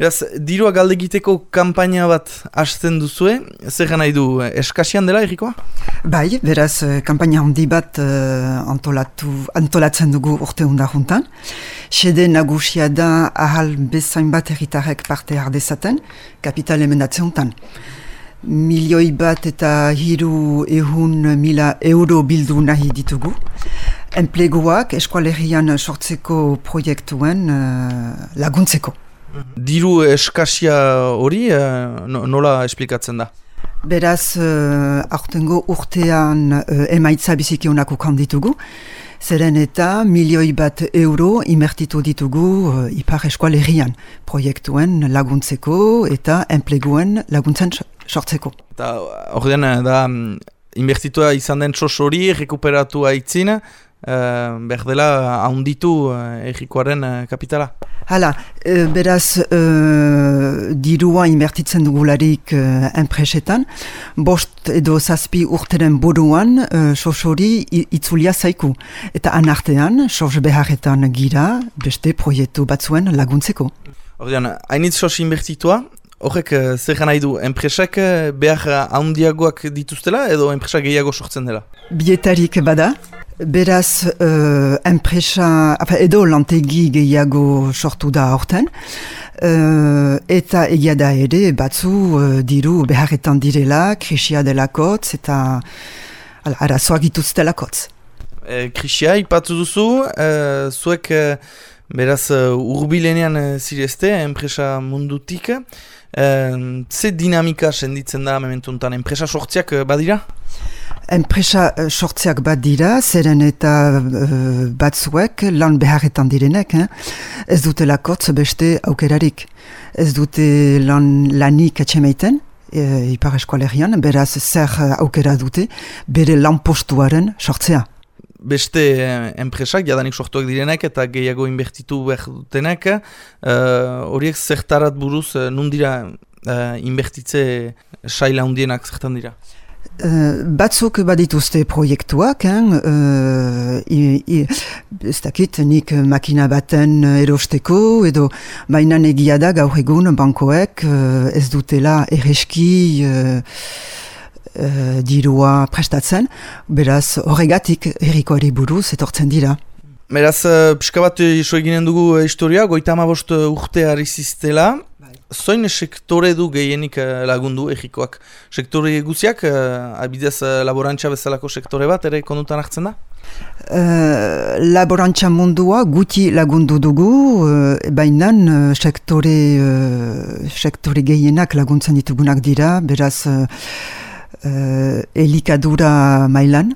Beraz, dirua galde egiteko kanpaina bat hasten duzue, zer nahi du eskasian dela errikoa? Bai, beraz, eh, kanpaina handi bat uh, antolatu, antolatzen dugu urte juntan. Sede nagusia da ahal bezain bat erritarek parte ardezaten, kapital emendatzen juntan. Milioi bat eta hiru ehun mila euro bildu nahi ditugu. Enpleguak eskualerian sortzeko proiektuen uh, laguntzeko. Diru eskasia hori uh, nola esplikatzen da? Beraz, uh, aurtengo urtean uh, emaitza biziki honako kanditugu. Zeren eta milioi bat euro imertitu ditugu uh, ipar eskualerian. Proiektuen laguntzeko eta enpleguen laguntzen sortzeko. Eta hori da, mm, inbertitua izan den sos hori, rekuperatu haitzin, uh, behar dela haunditu uh, egikoaren uh, kapitala. Hala, uh, beraz, uh, dirua inbertitzen dugularik uh, enpresetan, bost edo zazpi urteren buruan uh, sos hori itzulia zaiku. Eta anartean, sos beharretan gira, beste proiektu batzuen laguntzeko. Ordean, hainitz sos inbertitua, Horrek, zer nahi du, enpresak behar handiagoak dituztela edo enpresak gehiago sortzen dela? Bietarik bada, Beraz, uh, enpresa, edo lantegi gehiago sortu da horten, uh, eta egia da ere, batzu uh, diru beharretan direla, krisia delakotz, eta ala, arazoak ituzte kotz. E, krisia, ipatu duzu, uh, zuek uh, beraz urbilenean zirezte, enpresa mundutik, uh, ze dinamika senditzen da mementuntan, enpresa sortziak badira? Enpresa uh, sortzeak bat dira, zeren eta uh, batzuek lan beharretan direnek, eh? ez dute lakotz beste aukerarik. Ez dute lan lanik atxemeiten, e, ipar eskualerian, beraz zer aukera dute, bere lan postuaren sortzea. Beste enpresak, jadanik sortuak direnek eta gehiago inbertitu behar horiek uh, zertarat buruz, nundira uh, inbertitze saila hundienak zertan dira? Uh, batzuk badituzte proiektuak, uh, ez dakit nik makina baten erosteko, edo mainan egia da gaur egun bankoek uh, ez dutela erreski uh, uh, dirua prestatzen, beraz horregatik errikoari buruz etortzen dira. Beraz, uh, pixka bat iso eginen dugu historia, goita amabost urte ziztela, Zoin sektore du gehienik eh, lagundu egikoak? Sektore guziak, uh, abidez uh, laborantza bezalako sektore bat, ere konutan hartzen da? Uh, laborantza mundua guti lagundu dugu, uh, baina uh, sektore, uh, sektore gehienak laguntzen ditugunak dira, beraz uh, elikadura mailan,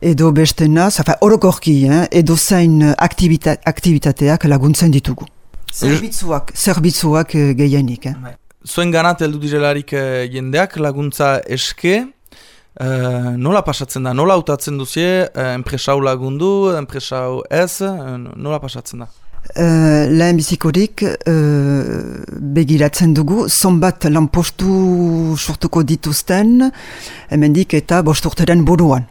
edo beste naz, orokorki, eh, edo zain aktivitateak laguntzen ditugu. Zerbitzuak, zerbitzuak uh, gehienik. Eh? Bai. Zuen ganat heldu direlarik uh, jendeak laguntza eske, uh, nola pasatzen da, nola hautatzen duzie, uh, enpresau lagundu, enpresau ez, uh, nola pasatzen da? Uh, lehen bizikorik uh, begiratzen dugu, zonbat lanpostu sortuko dituzten, hemendik eta bosturteren buruan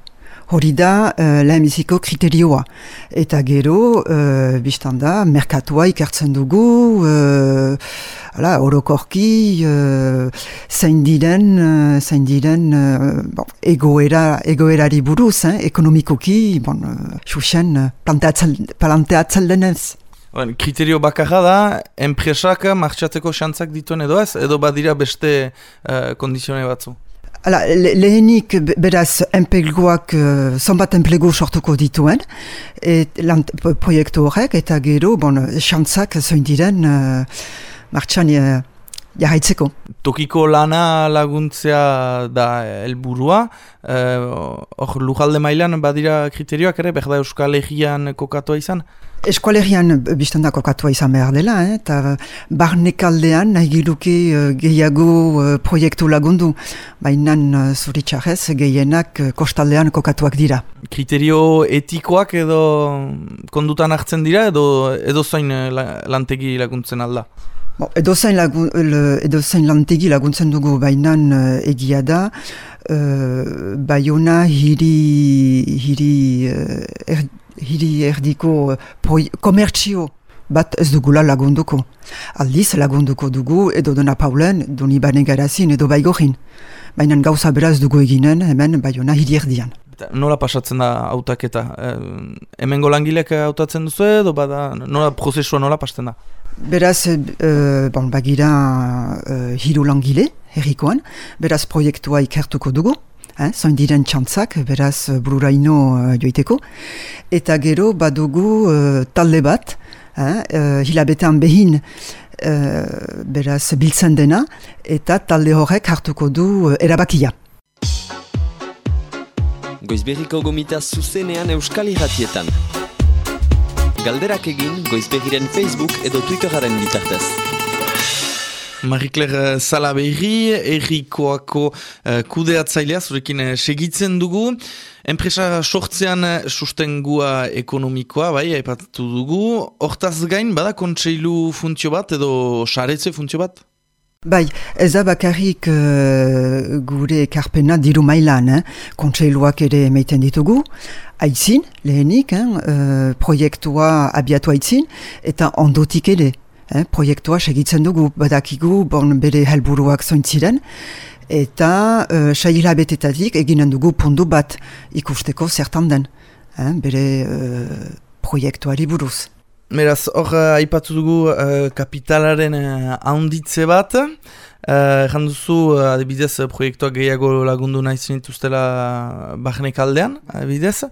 hori da uh, lehenbiziko kriterioa. Eta gero, uh, biztan da, merkatua ikertzen dugu, uh, ala, orokorki, uh, zain diren, uh, zain diren uh, bon, egoera, egoerari buruz, eh, ekonomikoki, bon, uh, xuxen, planteatzen denez. Kriterio bakarra da, enpresak martxatzeko xantzak dituen edo ez, edo badira beste uh, kondizione batzu? Hala, lehenik beraz enpleguak, uh, zonbat enplegu sortuko dituen, et, lan, proiektu horrek, eta gero, bon, xantzak zoin diren uh, martxan uh, jarraitzeko. Tokiko lana laguntzea da helburua, hor uh, lujalde mailan badira kriterioak ere, behar da Euskal Egean kokatua izan? Eskualerian biztan da kokatua izan behar dela, eh? eta barnekaldean nahi giluke gehiago proiektu lagundu, baina zuritxarrez gehienak kostaldean kokatuak dira. Kriterio etikoak edo kondutan hartzen dira edo edo zain lantegi laguntzen alda? Bo, edo, zain lagun, edo zain lantegi laguntzen dugu baina uh, egia da, uh, baiona hiri, hiri uh, hiri erdiko uh, komertzio bat ez dugula lagunduko. Aldiz lagunduko dugu edo dona paulen, doni bane garazin edo baigohin. Baina gauza beraz dugu eginen hemen baiona hirierdian. Nola pasatzen da autaketa? E, hemen golangilek hautatzen duzu edo bada nola prozesua nola pasten da? Beraz, e, bon, bagira e, hiru langile herrikoan, beraz proiektua ikertuko dugu, eh, zoin diren txantzak, beraz bururaino uh, joiteko, eta gero badugu uh, talde bat, eh, uh, hilabetean behin, beraz biltzen dena, eta talde horrek hartuko du erabakia. Goizberriko gomita zuzenean euskal irratietan. Galderak egin Goizberriren Facebook edo Twitteraren bitartez. Marie-Claire Salaberri, errikoako uh, kudeatzailea, zurekin uh, segitzen dugu. Enpresa sortzean sustengua ekonomikoa, bai, aipatu dugu. Hortaz gain, bada kontseilu funtzio bat edo saretze funtzio bat? Bai, ez da bakarrik uh, gure ekarpena diru mailan, eh? kontseiluak ere meiten ditugu. Aitzin, lehenik, eh? proiektua abiatu aitzin, eta ondotik ere eh, proiektua segitzen dugu, badakigu bon bere helburuak zointziren, eta uh, saila betetatik eginen dugu pundu bat ikusteko zertan den, eh, bere uh, proiektuari buruz. Meraz, hor, uh, aipatu dugu uh, kapitalaren uh, bat, Egan uh, duzu, uh, adibidez, proiektuak gehiago lagundu nahi zinituztela bahnek aldean, adibidez.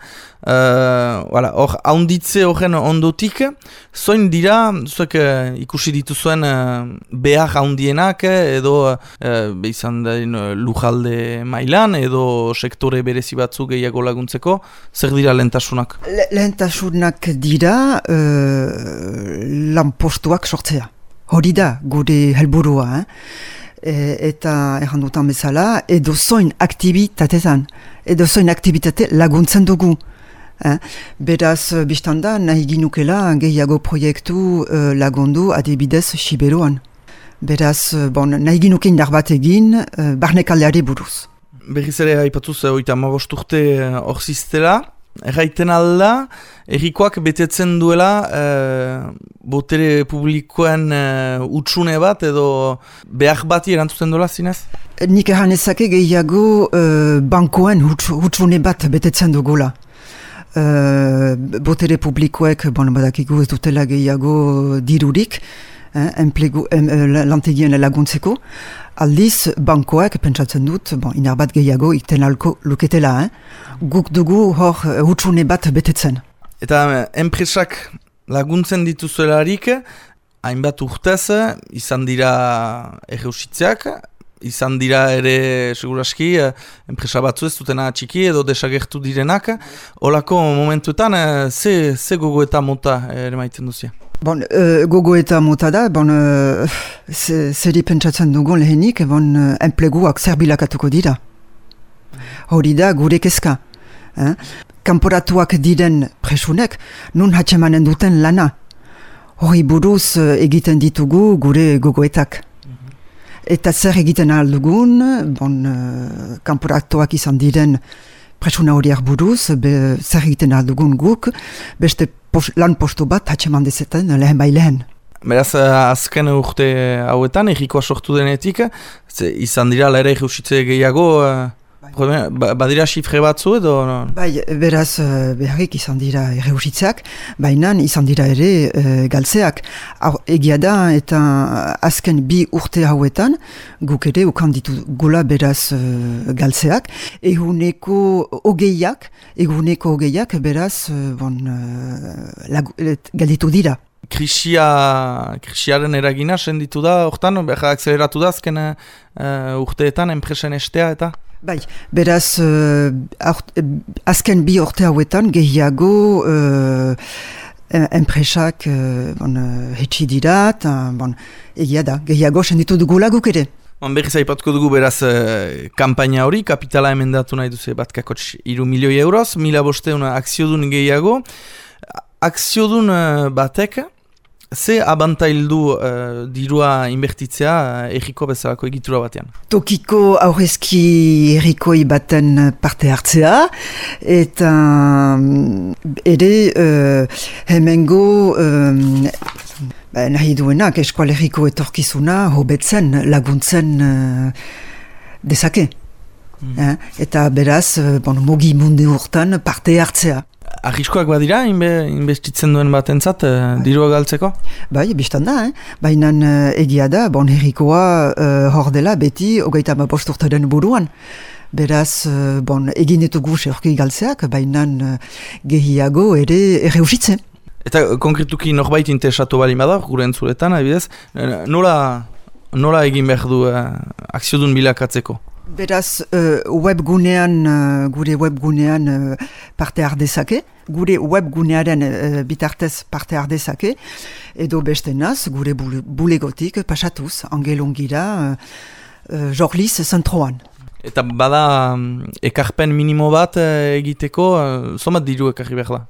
Uh, hor, haunditze horren ondotik, zoin dira, zuek uh, ikusi dituzuen uh, behar haundienak, edo uh, behizan da lujalde mailan, edo sektore berezi batzu gehiago laguntzeko, zer dira lehentasunak? Le lehentasunak dira uh, lanpostuak sortzea. Hori da, gure helburua, eh? E, eta erran dutan bezala, edo zoin aktivitatetan, edo zoin aktivitate laguntzen dugu. Eh? Beraz, biztanda, nahi ginukela gehiago proiektu uh, lagundu adibidez Siberuan. Beraz, bon, nahi ginuke indar bat egin, uh, barnekaldeari buruz. Berriz ere, haipatuz, oita urte hor ziztela, Erraiten alda, errikoak betetzen duela botere publikoen e, utxune bat edo behar bati erantzuten duela zinez? Nik erran ezake gehiago e, bankoen utxune bat betetzen dugula. E, botere publikoek, bon, badakigu ez dutela gehiago dirurik, eh, enplegu, em, lantegien laguntzeko, aldiz bankoak pentsatzen dut, bon, inar bat gehiago iten alko luketela, eh? guk dugu hor hutsune bat betetzen. Eta eh, enpresak laguntzen dituzuelarik, hainbat urtez, izan dira erreusitzeak, izan dira ere seguraski eh, enpresa batzu ez dutena txiki edo desagertu direnak. Olako momentuetan, eh, ze, ze gogo eta mota ere maiten duzia? Bon, uh, gogo eta mota da, bon, uh, zeri pentsatzen dugun lehenik, bon, uh, enpleguak zerbilakatuko dira. Hori da, gure kezka. Eh? Kamporatuak diren presunek, nun hatxemanen duten lana. Hori buruz egiten ditugu gure gogoetak. Eta zer egiten aldugun, bon, uh, kamporatuak izan diren presuna horiak buruz, be, zer egiten aldugun guk, beste lan postu bat hatxeman dezetan lehen bai lehen. Beraz, eh, azken urte hauetan, egikoa sortu denetik, izan dira lehera gehiago, uh, badira xifre batzu edo? Bai, beraz, uh, beharrik izan dira erreusitzak, baina izan dira ere uh, galtzeak. egia da eta azken bi urte hauetan, guk ere ukan ditu gula beraz uh, galtzeak, eguneko ogeiak, eguneko ogeiak beraz bon, uh, galditu dira. Krisia, krisiaren eragina senditu da, hortan, akzeleratu da azken uh, urteetan, enpresen estea eta? Bai, beraz, uh, azken bi orte hauetan gehiago uh, enpresak uh, bon, uh, hetsi dira, bon, egia da, gehiago senditu dugu laguk ere. On berriz aipatuko dugu beraz uh, kampaina hori, kapitala emendatu nahi duzu bat kakotx iru milioi euroz, mila bosteun akziodun gehiago. Akziodun uh, batek, Ze abantail du uh, dirua inbertitzea uh, erriko bezalako egitura batean? Tokiko aurrezki errikoi baten parte hartzea eta um, ere uh, hemengo um, Ba, nahi duenak eskualeriko etorkizuna hobetzen laguntzen uh, dezake. Mm. Eh? Eta beraz, bon, mugi mundu urtan parte hartzea. Arriskoak badira, inbe, investitzen duen batentzat, uh, dirua galtzeko? Bai, biztan da, eh? baina uh, egia da, bon, herrikoa uh, hor dela beti hogeita ma posturtaren buruan. Beraz, bon, egin ditugu seurki galtzeak, baina gehiago ere erreusitzen. Eta konkretuki norbait interesatu bali bada, gure entzuletan, adibidez, nola, nola egin behar du uh, akziodun bilakatzeko? Beraz, uh, webgunean, uh, gure webgunean uh, parte ardezake, gure webgunearen bitartez parte ardezake, edo beste naz, gure bulegotik pasatuz, angelongira, uh, uh, jorliz zentroan. Eta bada um, ekarpen minimo bat egiteko, uh, somat diru ekarri behar da?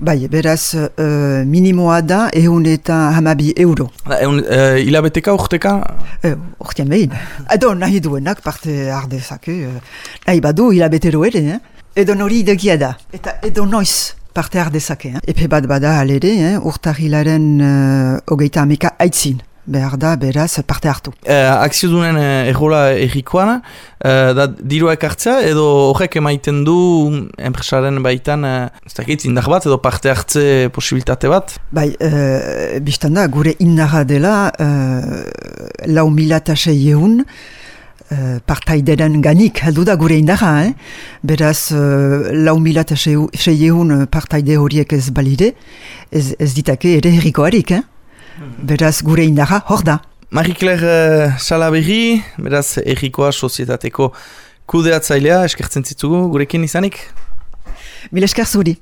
Bai, beraz, uh, minimoa da ehun eta hamabi euro. Ehun, uh, hilabeteka, urteka? Uh, urtean behin. Edo nahi duenak parte ardezake. Uh, nahi badu hilabetero ere, eh? Edo nori idegia da. Eta edo noiz parte ardezake. Eh? Epe bat bada alere, eh? urtahilaren uh, hogeita ameka aitzin behar da, beraz, parte hartu. E, Akziodunen e, errola errikoan, e, da dirua ekartzea, edo horrek emaiten du enpresaren baitan, ez dakit, indar bat, edo parte hartze posibilitate bat? Bai, e, biztan da, gure indarra dela, e, lau mila eta sei egun, Uh, partaideren ganik, heldu da gure indarra, eh? beraz uh, lau mila eta sei egun partaide horiek ez balide, ez, ez ditake ere herrikoarik, eh? Beraz, gure indarra, hor da. Marie-Claire uh, Salaberri, beraz, errikoa sozietateko kudeatzailea, eskertzen zitzugu, gurekin izanik? Mil esker zuri.